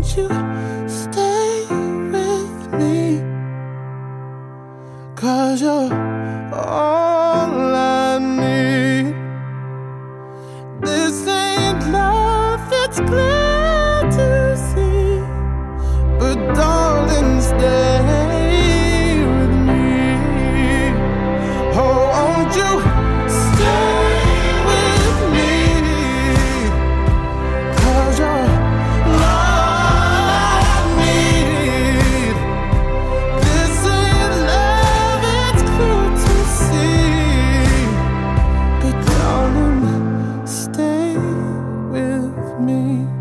won't you stay with me? Cause you're all I need. This ain't love, it's clear me.